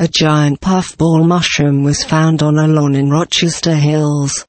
A giant puffball mushroom was found on a lawn in Rochester Hills.